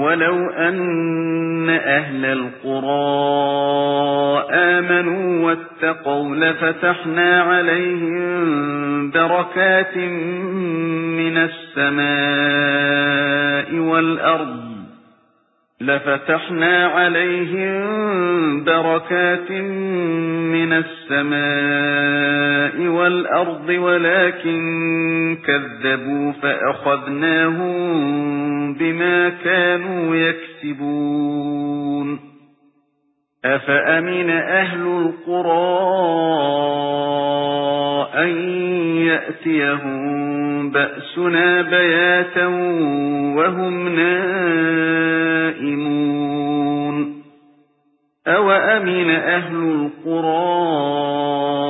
وَلَوْ أَنَّ أَهْلَ الْقُرَىٰ آمَنُوا وَاتَّقَوْا لَفَتَحْنَا عَلَيْهِم بَرَكَاتٍ مِّنَ السَّمَاءِ وَالْأَرْضِ لَفَتَحْنَا عَلَيْهِم بَرَكَاتٍ مِّنَ السَّمَاءِ وَالْأَرْضِ وَلَكِن كَذَّبُوا فَأَخَذْنَاهُم بِمَا كَانُوا يَكْسِبُونَ. أَفَأَمِنَ أَهْلُ الْقُرَىٰ أَن يَأْتِيَهُم بَأْسُنَا بَيَاتًا وَهُمْ نَائِمُونَ؟ أَوَأَمِنَ أَهْلُ الْقُرَىٰ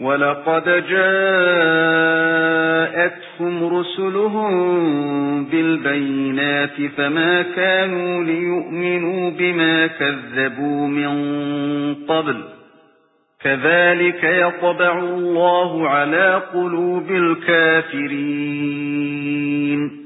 وَلَقَدْ جَاءَتْهُمْ رُسُلُهُم بِالْبَيِّنَاتِ فَمَا كَانُوا لِيُؤْمِنُوا بِمَا كَذَّبُوا مِن قَبْلُ. كَذَلِكَ يَطْبَعُ اللَّهُ عَلَى قُلُوبِ الْكَافِرِينَ.